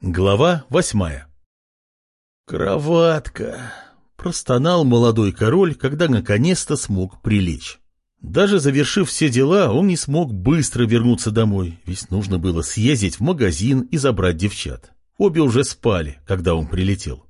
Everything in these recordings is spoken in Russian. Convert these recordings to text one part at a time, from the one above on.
Глава восьмая «Кроватка!» — простонал молодой король, когда наконец-то смог прилечь. Даже завершив все дела, он не смог быстро вернуться домой, ведь нужно было съездить в магазин и забрать девчат. Обе уже спали, когда он прилетел.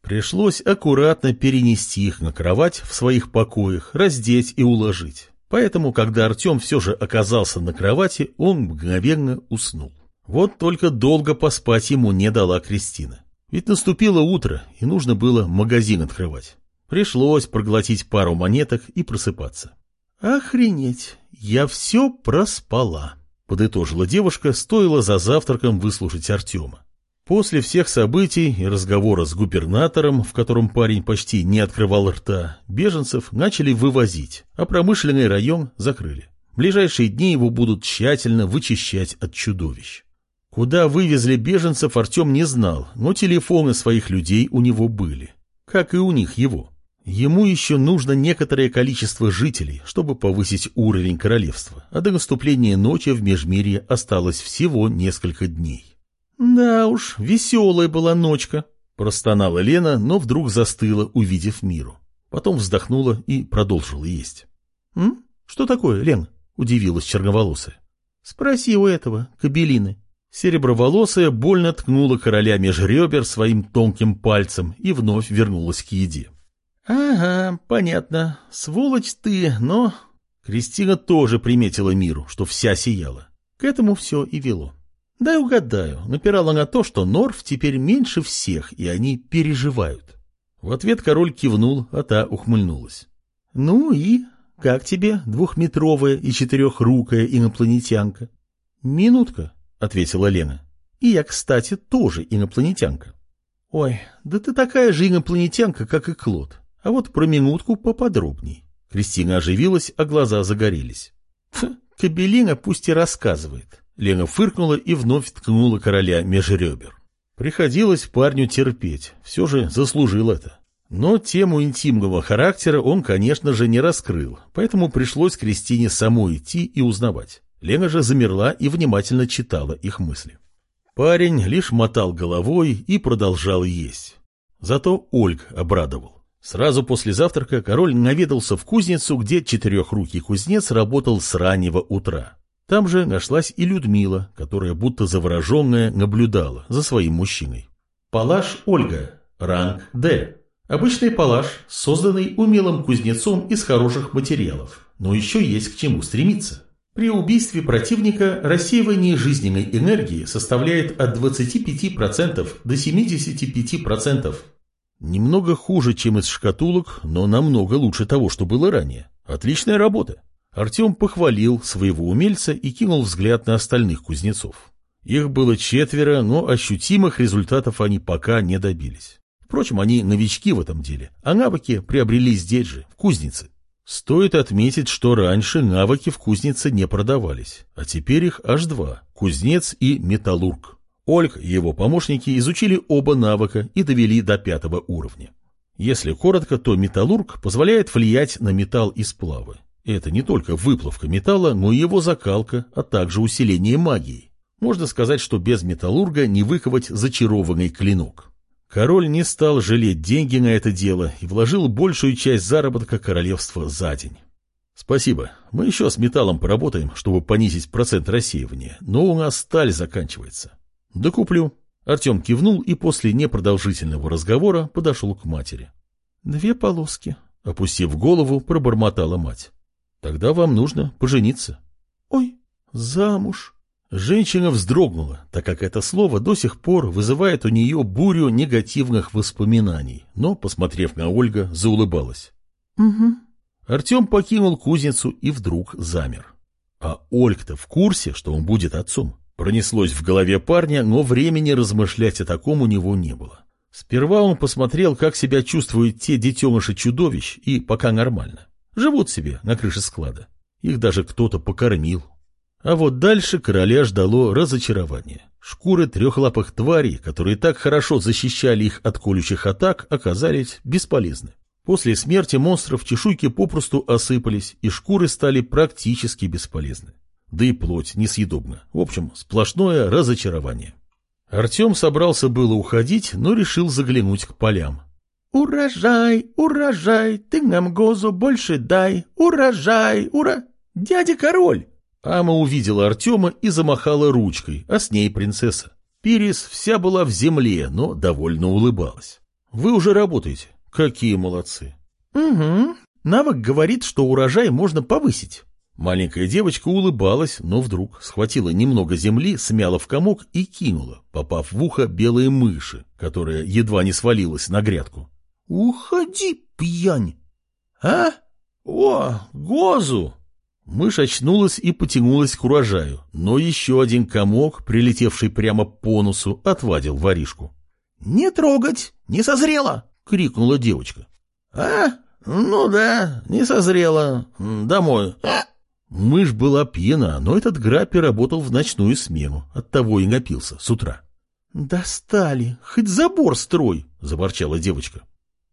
Пришлось аккуратно перенести их на кровать в своих покоях, раздеть и уложить. Поэтому, когда Артем все же оказался на кровати, он мгновенно уснул. Вот только долго поспать ему не дала Кристина. Ведь наступило утро, и нужно было магазин открывать. Пришлось проглотить пару монеток и просыпаться. «Охренеть, я все проспала», — подытожила девушка, стоило за завтраком выслушать Артема. После всех событий и разговора с губернатором, в котором парень почти не открывал рта, беженцев начали вывозить, а промышленный район закрыли. В ближайшие дни его будут тщательно вычищать от чудовищ. Куда вывезли беженцев, Артем не знал, но телефоны своих людей у него были. Как и у них его. Ему еще нужно некоторое количество жителей, чтобы повысить уровень королевства, а до наступления ночи в Межмирье осталось всего несколько дней. «Да уж, веселая была ночка», – простонала Лена, но вдруг застыла, увидев миру. Потом вздохнула и продолжила есть. «М? Что такое, Лен?» – удивилась черноволосая. «Спроси у этого, кабелины. Сереброволосая больно ткнула короля меж ребер своим тонким пальцем и вновь вернулась к еде. — Ага, понятно. Сволочь ты, но... Кристина тоже приметила миру, что вся сияла. К этому все и вело. Дай угадаю, напирала на то, что Норф теперь меньше всех, и они переживают. В ответ король кивнул, а та ухмыльнулась. — Ну и? Как тебе двухметровая и четырехрукая инопланетянка? — Минутка, ответила Лена. И я, кстати, тоже инопланетянка. Ой, да ты такая же инопланетянка, как и Клод. А вот про минутку поподробней. Кристина оживилась, а глаза загорелись. Кабелина пусть и рассказывает. Лена фыркнула и вновь ткнула короля меж ребер. Приходилось парню терпеть, все же заслужил это. Но тему интимного характера он, конечно же, не раскрыл, поэтому пришлось Кристине самой идти и узнавать. Лена же замерла и внимательно читала их мысли. Парень лишь мотал головой и продолжал есть. Зато Ольг обрадовал. Сразу после завтрака король наведался в кузницу, где четырехрукий кузнец работал с раннего утра. Там же нашлась и Людмила, которая будто завороженная наблюдала за своим мужчиной. Палаш Ольга, ранг Д. Обычный палаш, созданный умелым кузнецом из хороших материалов, но еще есть к чему стремиться. При убийстве противника рассеивание жизненной энергии составляет от 25% до 75%. Немного хуже, чем из шкатулок, но намного лучше того, что было ранее. Отличная работа. Артем похвалил своего умельца и кинул взгляд на остальных кузнецов. Их было четверо, но ощутимых результатов они пока не добились. Впрочем, они новички в этом деле, а навыки приобрели здесь же, в кузнице. Стоит отметить, что раньше навыки в кузнице не продавались, а теперь их аж два – кузнец и металлург. Ольг и его помощники изучили оба навыка и довели до пятого уровня. Если коротко, то металлург позволяет влиять на металл и сплавы. Это не только выплавка металла, но и его закалка, а также усиление магии. Можно сказать, что без металлурга не выковать зачарованный клинок. Король не стал жалеть деньги на это дело и вложил большую часть заработка королевства за день. Спасибо. Мы еще с металлом поработаем, чтобы понизить процент рассеивания, но у нас сталь заканчивается. Да куплю. Артем кивнул и после непродолжительного разговора подошел к матери. Две полоски. Опустив голову, пробормотала мать. Тогда вам нужно пожениться. Ой, замуж. Женщина вздрогнула, так как это слово до сих пор вызывает у нее бурю негативных воспоминаний, но, посмотрев на Ольга, заулыбалась. «Угу». Артем покинул кузницу и вдруг замер. А Ольг-то в курсе, что он будет отцом. Пронеслось в голове парня, но времени размышлять о таком у него не было. Сперва он посмотрел, как себя чувствуют те детеныши чудовищ, и пока нормально. Живут себе на крыше склада. Их даже кто-то покормил, а вот дальше короля ждало разочарование. Шкуры трехлапых тварей, которые так хорошо защищали их от колющих атак, оказались бесполезны. После смерти монстров чешуйки попросту осыпались, и шкуры стали практически бесполезны. Да и плоть несъедобна. В общем, сплошное разочарование. Артем собрался было уходить, но решил заглянуть к полям. «Урожай, урожай, ты нам гозу больше дай, урожай, ура... Дядя король!» Ама увидела Артема и замахала ручкой, а с ней принцесса. Пирис вся была в земле, но довольно улыбалась. «Вы уже работаете. Какие молодцы!» «Угу. Навык говорит, что урожай можно повысить». Маленькая девочка улыбалась, но вдруг схватила немного земли, смяла в комок и кинула, попав в ухо белые мыши, которая едва не свалилась на грядку. «Уходи, пьянь!» «А? О, Гозу!» Мышь очнулась и потянулась к урожаю, но еще один комок, прилетевший прямо по носу, отвадил воришку. «Не трогать! Не созрело!» — крикнула девочка. «А? Ну да, не созрело. Домой. А?» Мышь была пьяна, но этот граппи работал в ночную смену, оттого и напился с утра. «Достали! Хоть забор строй!» — заворчала девочка.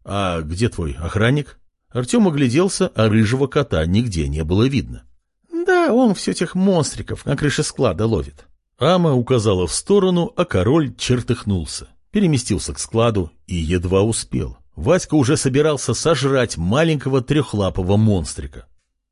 «А где твой охранник?» Артем огляделся, а рыжего кота нигде не было видно. «Да, он все тех монстриков на крыше склада ловит». Ама указала в сторону, а король чертыхнулся, переместился к складу и едва успел. Васька уже собирался сожрать маленького трехлапого монстрика.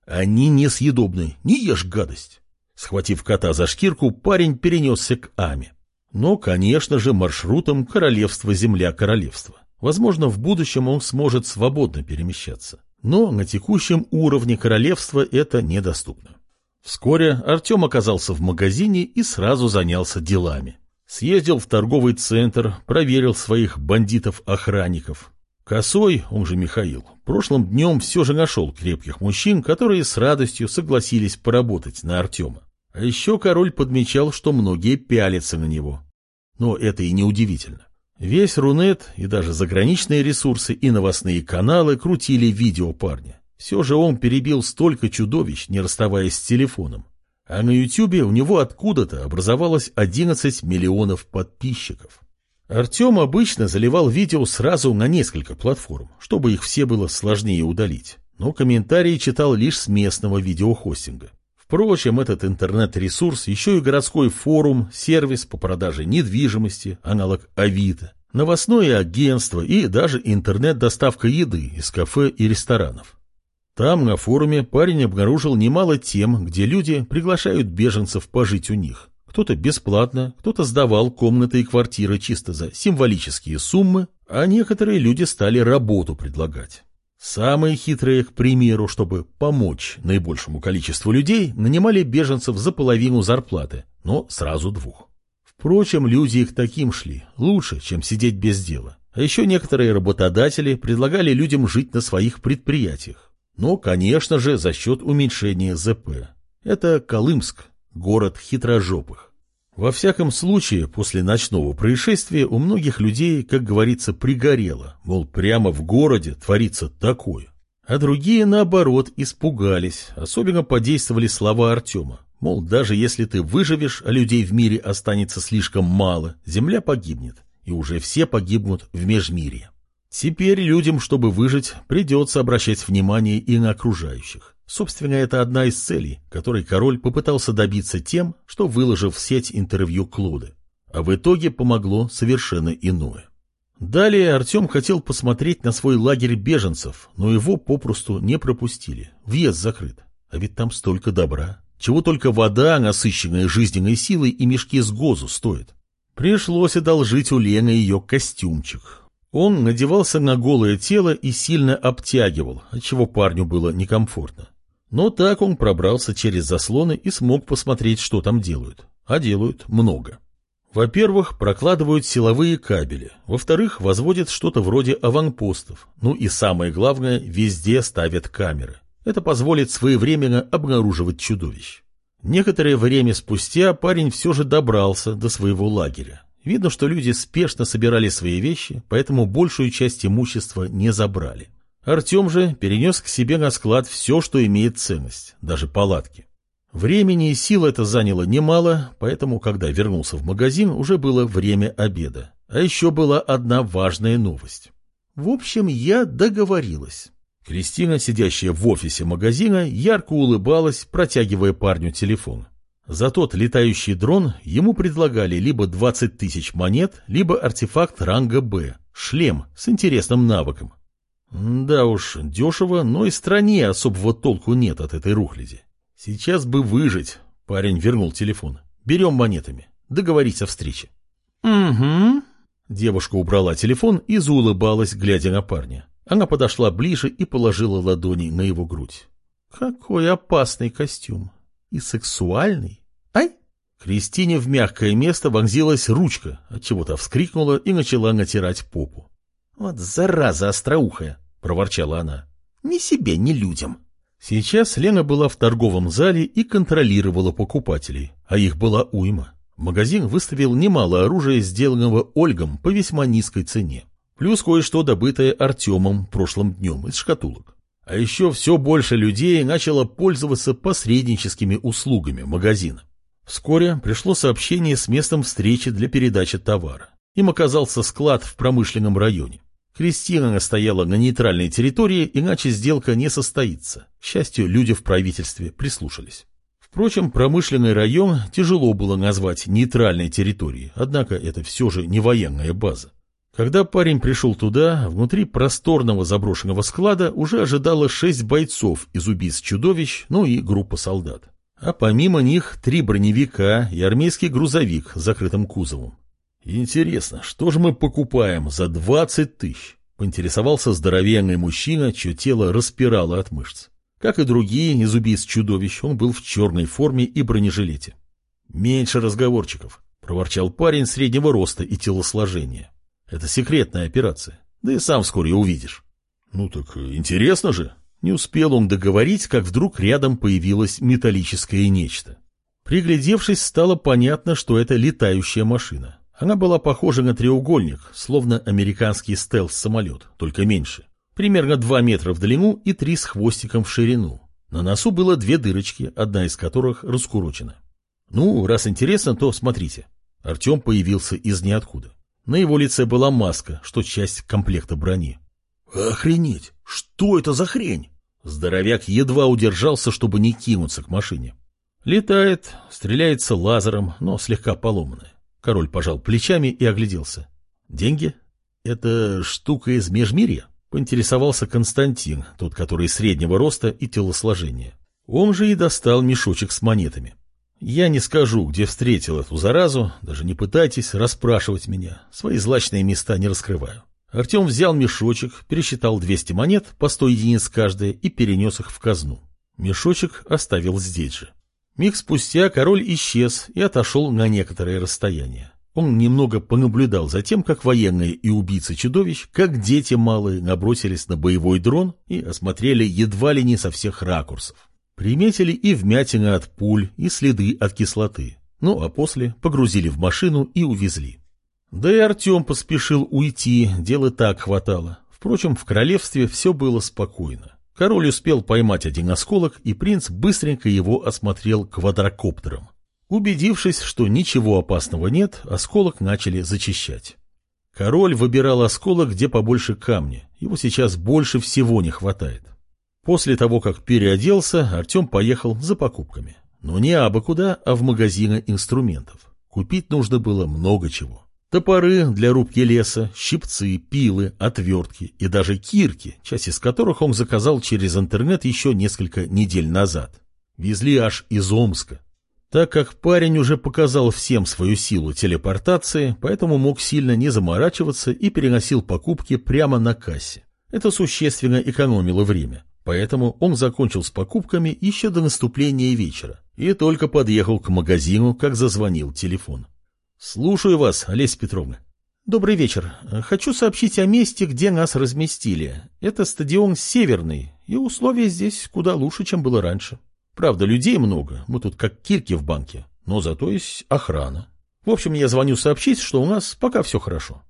Они несъедобны, не ешь гадость. Схватив кота за шкирку, парень перенесся к Аме. Но, конечно же, маршрутом королевство-земля-королевство. Возможно, в будущем он сможет свободно перемещаться. Но на текущем уровне королевства это недоступно. Вскоре Артем оказался в магазине и сразу занялся делами. Съездил в торговый центр, проверил своих бандитов-охранников, Косой, он же Михаил, прошлым днем все же нашел крепких мужчин, которые с радостью согласились поработать на Артема. А еще король подмечал, что многие пялятся на него. Но это и не удивительно. Весь Рунет и даже заграничные ресурсы и новостные каналы крутили видео парня. Все же он перебил столько чудовищ, не расставаясь с телефоном. А на Ютубе у него откуда-то образовалось 11 миллионов подписчиков. Артем обычно заливал видео сразу на несколько платформ, чтобы их все было сложнее удалить, но комментарии читал лишь с местного видеохостинга. Впрочем, этот интернет-ресурс еще и городской форум, сервис по продаже недвижимости, аналог Авито, новостное агентство и даже интернет-доставка еды из кафе и ресторанов. Там, на форуме, парень обнаружил немало тем, где люди приглашают беженцев пожить у них. Кто-то бесплатно, кто-то сдавал комнаты и квартиры чисто за символические суммы, а некоторые люди стали работу предлагать. Самые хитрые, к примеру, чтобы помочь наибольшему количеству людей, нанимали беженцев за половину зарплаты, но сразу двух. Впрочем, люди их таким шли, лучше, чем сидеть без дела. А еще некоторые работодатели предлагали людям жить на своих предприятиях. Но, конечно же, за счет уменьшения ЗП. Это Колымск, город хитрожопых. Во всяком случае, после ночного происшествия у многих людей, как говорится, пригорело, мол, прямо в городе творится такое. А другие, наоборот, испугались, особенно подействовали слова Артема. Мол, даже если ты выживешь, а людей в мире останется слишком мало, земля погибнет, и уже все погибнут в межмирье. Теперь людям, чтобы выжить, придется обращать внимание и на окружающих. Собственно, это одна из целей, которой король попытался добиться тем, что выложил в сеть интервью Клоды. А в итоге помогло совершенно иное. Далее Артем хотел посмотреть на свой лагерь беженцев, но его попросту не пропустили. Въезд закрыт. А ведь там столько добра. Чего только вода, насыщенная жизненной силой, и мешки с гозу стоят. Пришлось одолжить у Лены ее костюмчик. Он надевался на голое тело и сильно обтягивал, отчего парню было некомфортно. Но так он пробрался через заслоны и смог посмотреть, что там делают. А делают много. Во-первых, прокладывают силовые кабели. Во-вторых, возводят что-то вроде аванпостов. Ну и самое главное, везде ставят камеры. Это позволит своевременно обнаруживать чудовищ. Некоторое время спустя парень все же добрался до своего лагеря. Видно, что люди спешно собирали свои вещи, поэтому большую часть имущества не забрали. Артем же перенес к себе на склад все, что имеет ценность, даже палатки. Времени и сил это заняло немало, поэтому, когда вернулся в магазин, уже было время обеда. А еще была одна важная новость. В общем, я договорилась. Кристина, сидящая в офисе магазина, ярко улыбалась, протягивая парню телефон. За тот летающий дрон ему предлагали либо 20 тысяч монет, либо артефакт ранга «Б» — шлем с интересным навыком. Да уж, дешево, но и стране особого толку нет от этой рухляди. Сейчас бы выжить. Парень вернул телефон. Берем монетами. Договорись о встрече. Угу. Девушка убрала телефон и заулыбалась, глядя на парня. Она подошла ближе и положила ладони на его грудь. Какой опасный костюм. И сексуальный. Ай! Кристине в мягкое место вонзилась ручка, от чего то вскрикнула и начала натирать попу. «Вот зараза остроухая!» — проворчала она. «Ни себе, ни людям!» Сейчас Лена была в торговом зале и контролировала покупателей, а их была уйма. Магазин выставил немало оружия, сделанного Ольгом по весьма низкой цене. Плюс кое-что добытое Артемом прошлым днем из шкатулок. А еще все больше людей начало пользоваться посредническими услугами магазина. Вскоре пришло сообщение с местом встречи для передачи товара. Им оказался склад в промышленном районе. Кристина стояла на нейтральной территории, иначе сделка не состоится. К счастью, люди в правительстве прислушались. Впрочем, промышленный район тяжело было назвать нейтральной территорией, однако это все же не военная база. Когда парень пришел туда, внутри просторного заброшенного склада уже ожидало шесть бойцов из убийств чудовищ, ну и группа солдат. А помимо них три броневика и армейский грузовик с закрытым кузовом. «Интересно, что же мы покупаем за двадцать тысяч?» — поинтересовался здоровенный мужчина, чье тело распирало от мышц. Как и другие из убийств чудовищ, он был в черной форме и бронежилете. «Меньше разговорчиков», — проворчал парень среднего роста и телосложения. «Это секретная операция, да и сам вскоре увидишь». «Ну так интересно же!» Не успел он договорить, как вдруг рядом появилось металлическое нечто. Приглядевшись, стало понятно, что это летающая машина. Она была похожа на треугольник, словно американский стелс-самолет, только меньше. Примерно 2 метра в длину и 3 с хвостиком в ширину. На носу было две дырочки, одна из которых раскурочена. Ну, раз интересно, то смотрите. Артем появился из ниоткуда. На его лице была маска, что часть комплекта брони. «Охренеть! Что это за хрень?» Здоровяк едва удержался, чтобы не кинуться к машине. Летает, стреляется лазером, но слегка поломанная. Король пожал плечами и огляделся. «Деньги? Это штука из межмирья?» — поинтересовался Константин, тот, который среднего роста и телосложения. Он же и достал мешочек с монетами. «Я не скажу, где встретил эту заразу, даже не пытайтесь расспрашивать меня, свои злачные места не раскрываю». Артем взял мешочек, пересчитал 200 монет по 100 единиц каждая и перенес их в казну. Мешочек оставил здесь же. Миг спустя король исчез и отошел на некоторое расстояние. Он немного понаблюдал за тем, как военные и убийцы чудовищ, как дети малые, набросились на боевой дрон и осмотрели едва ли не со всех ракурсов. Приметили и вмятины от пуль, и следы от кислоты. Ну, а после погрузили в машину и увезли. Да и Артем поспешил уйти, дела так хватало. Впрочем, в королевстве все было спокойно. Король успел поймать один осколок, и принц быстренько его осмотрел квадрокоптером. Убедившись, что ничего опасного нет, осколок начали зачищать. Король выбирал осколок, где побольше камня. Его сейчас больше всего не хватает. После того, как переоделся, Артем поехал за покупками. Но не абы куда, а в магазины инструментов. Купить нужно было много чего. Топоры для рубки леса, щипцы, пилы, отвертки и даже кирки, часть из которых он заказал через интернет еще несколько недель назад. Везли аж из Омска. Так как парень уже показал всем свою силу телепортации, поэтому мог сильно не заморачиваться и переносил покупки прямо на кассе. Это существенно экономило время, поэтому он закончил с покупками еще до наступления вечера и только подъехал к магазину, как зазвонил телефон. «Слушаю вас, Олеся Петровна». «Добрый вечер. Хочу сообщить о месте, где нас разместили. Это стадион «Северный», и условия здесь куда лучше, чем было раньше. Правда, людей много, мы тут как кирки в банке, но зато есть охрана. В общем, я звоню сообщить, что у нас пока все хорошо».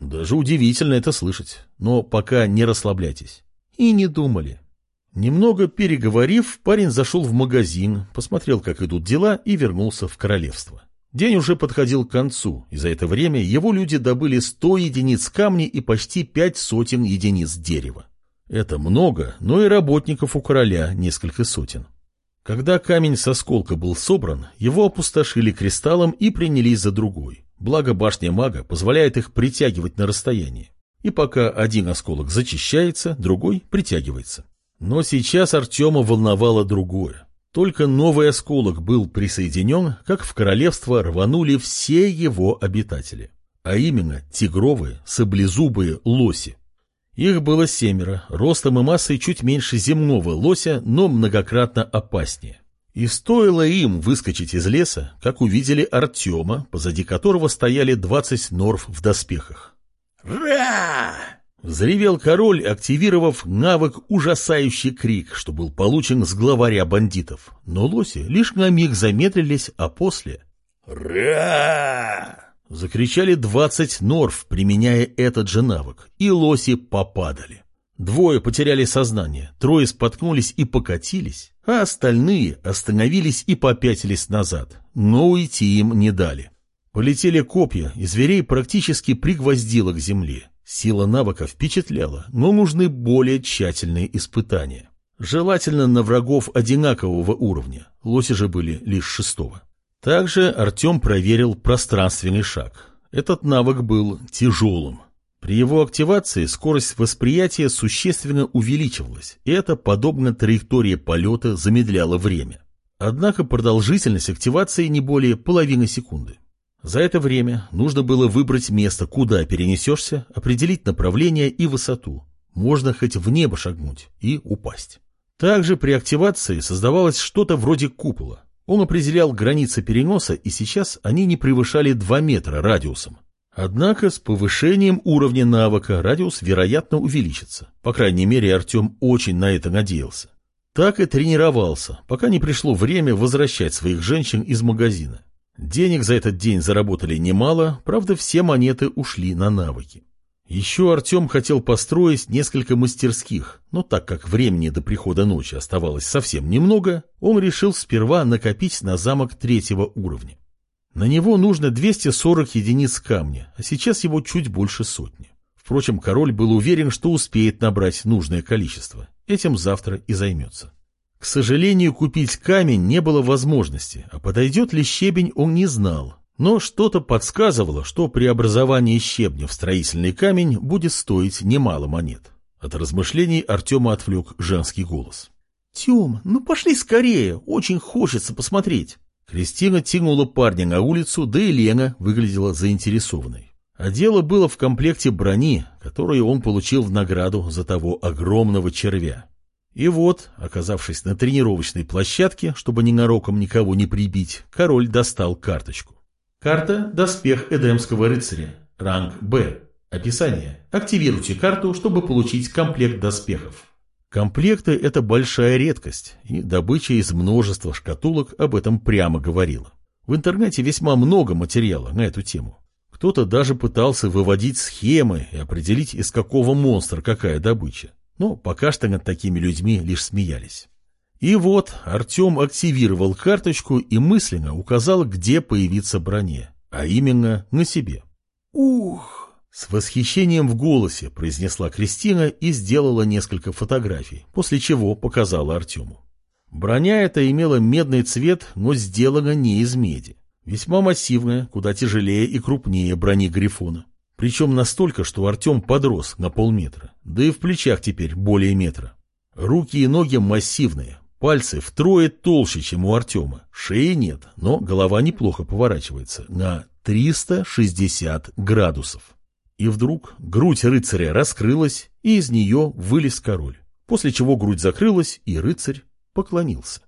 «Даже удивительно это слышать, но пока не расслабляйтесь». «И не думали». Немного переговорив, парень зашел в магазин, посмотрел, как идут дела, и вернулся в королевство. День уже подходил к концу, и за это время его люди добыли 100 единиц камня и почти пять сотен единиц дерева. Это много, но и работников у короля несколько сотен. Когда камень со сколка был собран, его опустошили кристаллом и принялись за другой. Благо башня мага позволяет их притягивать на расстоянии. И пока один осколок зачищается, другой притягивается. Но сейчас Артема волновало другое. Только новый осколок был присоединен, как в королевство рванули все его обитатели. А именно тигровые, саблезубые лоси. Их было семеро, ростом и массой чуть меньше земного лося, но многократно опаснее. И стоило им выскочить из леса, как увидели Артема, позади которого стояли двадцать норф в доспехах. «Ра!» Взревел король, активировав навык «Ужасающий крик», что был получен с главаря бандитов. Но лоси лишь на миг замедлились, а после... «Ра!» Закричали двадцать норф, применяя этот же навык, и лоси попадали. Двое потеряли сознание, трое споткнулись и покатились, а остальные остановились и попятились назад, но уйти им не дали. Полетели копья, и зверей практически пригвоздило к земле. Сила навыка впечатляла, но нужны более тщательные испытания. Желательно на врагов одинакового уровня, лоси же были лишь шестого. Также Артем проверил пространственный шаг. Этот навык был тяжелым. При его активации скорость восприятия существенно увеличивалась, и это, подобно траектории полета, замедляло время. Однако продолжительность активации не более половины секунды. За это время нужно было выбрать место, куда перенесешься, определить направление и высоту. Можно хоть в небо шагнуть и упасть. Также при активации создавалось что-то вроде купола. Он определял границы переноса, и сейчас они не превышали 2 метра радиусом. Однако с повышением уровня навыка радиус, вероятно, увеличится. По крайней мере, Артем очень на это надеялся. Так и тренировался, пока не пришло время возвращать своих женщин из магазина. Денег за этот день заработали немало, правда, все монеты ушли на навыки. Еще Артем хотел построить несколько мастерских, но так как времени до прихода ночи оставалось совсем немного, он решил сперва накопить на замок третьего уровня. На него нужно 240 единиц камня, а сейчас его чуть больше сотни. Впрочем, король был уверен, что успеет набрать нужное количество. Этим завтра и займется. К сожалению, купить камень не было возможности, а подойдет ли щебень он не знал. Но что-то подсказывало, что преобразование щебня в строительный камень будет стоить немало монет. От размышлений Артема отвлек женский голос. «Тем, ну пошли скорее, очень хочется посмотреть». Кристина тянула парня на улицу, да и Лена выглядела заинтересованной. А дело было в комплекте брони, которую он получил в награду за того огромного червя. И вот, оказавшись на тренировочной площадке, чтобы ненароком никого не прибить, король достал карточку. Карта «Доспех Эдемского рыцаря». Ранг «Б». Описание. Активируйте карту, чтобы получить комплект доспехов. Комплекты – это большая редкость, и добыча из множества шкатулок об этом прямо говорила. В интернете весьма много материала на эту тему. Кто-то даже пытался выводить схемы и определить, из какого монстра какая добыча. Но пока что над такими людьми лишь смеялись. И вот Артем активировал карточку и мысленно указал, где появиться броне, а именно на себе. «Ух!» С восхищением в голосе произнесла Кристина и сделала несколько фотографий, после чего показала Артему. Броня эта имела медный цвет, но сделана не из меди. Весьма массивная, куда тяжелее и крупнее брони Грифона. Причем настолько, что Артем подрос на полметра, да и в плечах теперь более метра. Руки и ноги массивные, пальцы втрое толще, чем у Артема. Шеи нет, но голова неплохо поворачивается на 360 градусов. И вдруг грудь рыцаря раскрылась, и из нее вылез король. После чего грудь закрылась, и рыцарь поклонился.